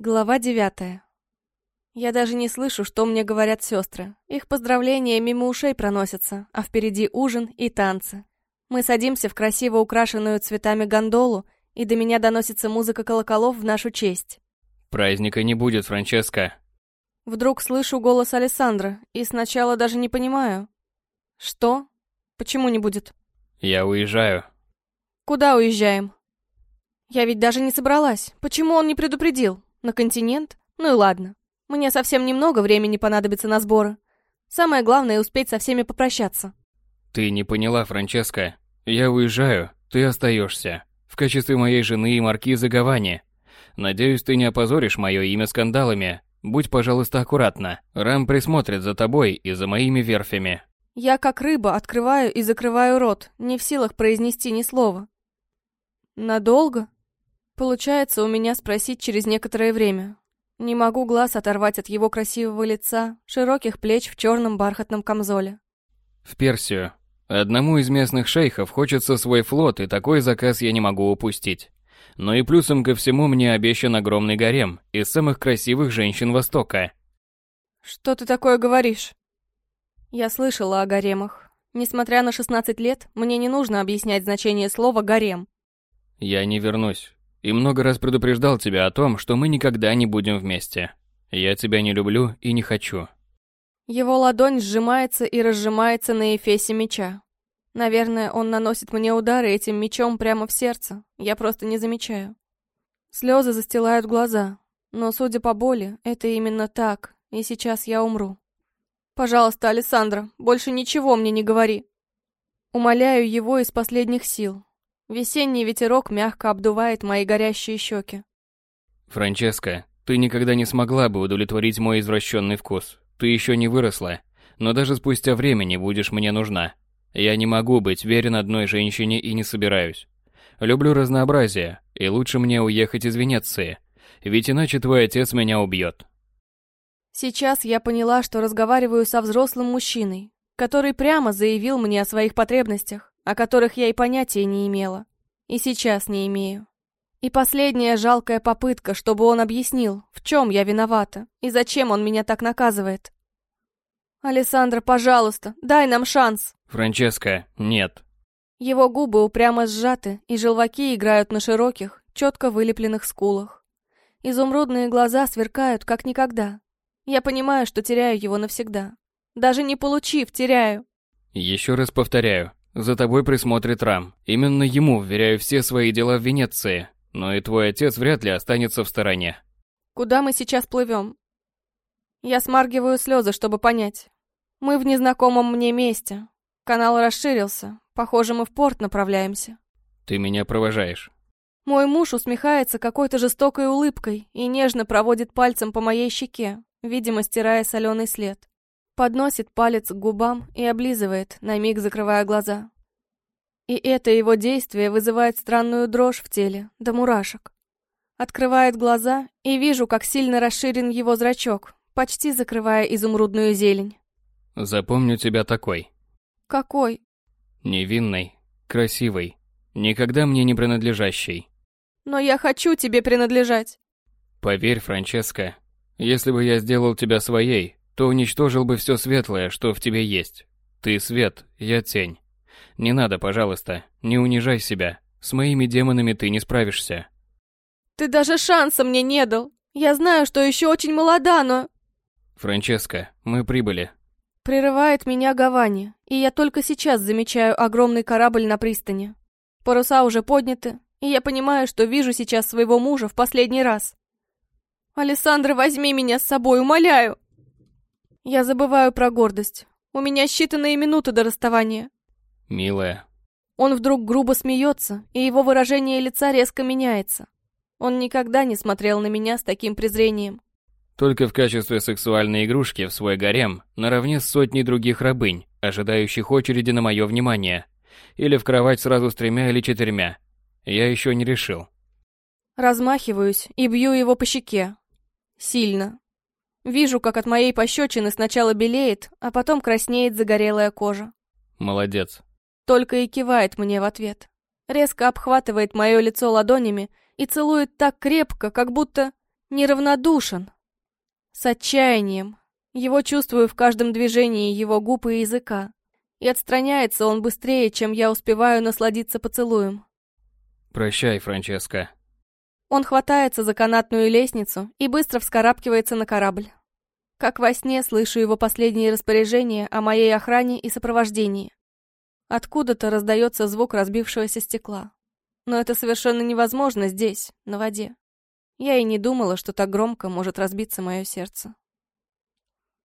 Глава девятая. Я даже не слышу, что мне говорят сестры. Их поздравления мимо ушей проносятся, а впереди ужин и танцы. Мы садимся в красиво украшенную цветами гондолу, и до меня доносится музыка колоколов в нашу честь. Праздника не будет, Франческа. Вдруг слышу голос Александра, и сначала даже не понимаю. Что? Почему не будет? Я уезжаю. Куда уезжаем? Я ведь даже не собралась. Почему он не предупредил? На континент? Ну и ладно. Мне совсем немного времени понадобится на сборы. Самое главное успеть со всеми попрощаться. Ты не поняла, Франческа. Я уезжаю, ты остаешься. В качестве моей жены и маркизы Гавани. Надеюсь, ты не опозоришь мое имя скандалами. Будь, пожалуйста, аккуратна. Рам присмотрит за тобой и за моими верфями. Я, как рыба, открываю и закрываю рот, не в силах произнести ни слова. Надолго? Получается у меня спросить через некоторое время. Не могу глаз оторвать от его красивого лица, широких плеч в черном бархатном камзоле. В Персию. Одному из местных шейхов хочется свой флот, и такой заказ я не могу упустить. Но и плюсом ко всему мне обещан огромный гарем из самых красивых женщин Востока. Что ты такое говоришь? Я слышала о гаремах. Несмотря на 16 лет, мне не нужно объяснять значение слова «гарем». Я не вернусь. И много раз предупреждал тебя о том, что мы никогда не будем вместе. Я тебя не люблю и не хочу. Его ладонь сжимается и разжимается на эфесе меча. Наверное, он наносит мне удары этим мечом прямо в сердце. Я просто не замечаю. Слезы застилают глаза. Но, судя по боли, это именно так, и сейчас я умру. Пожалуйста, Александра, больше ничего мне не говори. Умоляю его из последних сил, Весенний ветерок мягко обдувает мои горящие щеки. Франческа, ты никогда не смогла бы удовлетворить мой извращенный вкус. Ты еще не выросла, но даже спустя время не будешь мне нужна. Я не могу быть верен одной женщине и не собираюсь. Люблю разнообразие, и лучше мне уехать из Венеции, ведь иначе твой отец меня убьет. Сейчас я поняла, что разговариваю со взрослым мужчиной, который прямо заявил мне о своих потребностях о которых я и понятия не имела. И сейчас не имею. И последняя жалкая попытка, чтобы он объяснил, в чем я виновата и зачем он меня так наказывает. «Алессандро, пожалуйста, дай нам шанс!» «Франческа, нет!» Его губы упрямо сжаты, и желваки играют на широких, четко вылепленных скулах. Изумрудные глаза сверкают, как никогда. Я понимаю, что теряю его навсегда. Даже не получив, теряю. Еще раз повторяю, за тобой присмотрит Рам. Именно ему вверяю все свои дела в Венеции. Но и твой отец вряд ли останется в стороне. Куда мы сейчас плывем? Я смаргиваю слезы, чтобы понять. Мы в незнакомом мне месте. Канал расширился. Похоже, мы в порт направляемся. Ты меня провожаешь. Мой муж усмехается какой-то жестокой улыбкой и нежно проводит пальцем по моей щеке, видимо, стирая соленый след. Подносит палец к губам и облизывает, на миг закрывая глаза. И это его действие вызывает странную дрожь в теле, до мурашек. Открывает глаза и вижу, как сильно расширен его зрачок, почти закрывая изумрудную зелень. Запомню тебя такой. Какой? Невинной, красивой, никогда мне не принадлежащей. Но я хочу тебе принадлежать. Поверь, Франческа, если бы я сделал тебя своей, то уничтожил бы все светлое, что в тебе есть. Ты свет, я тень. Не надо, пожалуйста, не унижай себя. С моими демонами ты не справишься. Ты даже шанса мне не дал. Я знаю, что еще очень молода, но... Франческа, мы прибыли. Прерывает меня Гавани, и я только сейчас замечаю огромный корабль на пристани. Паруса уже подняты, и я понимаю, что вижу сейчас своего мужа в последний раз. «Александра, возьми меня с собой, умоляю!» Я забываю про гордость. У меня считанные минуты до расставания. Милая. Он вдруг грубо смеется, и его выражение лица резко меняется. Он никогда не смотрел на меня с таким презрением. Только в качестве сексуальной игрушки в свой гарем, наравне с сотней других рабынь, ожидающих очереди на мое внимание. Или в кровать сразу с тремя или четырьмя. Я еще не решил. Размахиваюсь и бью его по щеке. Сильно, Вижу, как от моей пощечины сначала белеет, а потом краснеет загорелая кожа. Молодец. Только и кивает мне в ответ. Резко обхватывает мое лицо ладонями и целует так крепко, как будто... неравнодушен. С отчаянием. Его чувствую в каждом движении его губ и языка. И отстраняется он быстрее, чем я успеваю насладиться поцелуем. Прощай, Франческа. Он хватается за канатную лестницу и быстро вскарабкивается на корабль. Как во сне слышу его последние распоряжения о моей охране и сопровождении. Откуда-то раздается звук разбившегося стекла. Но это совершенно невозможно здесь, на воде. Я и не думала, что так громко может разбиться мое сердце.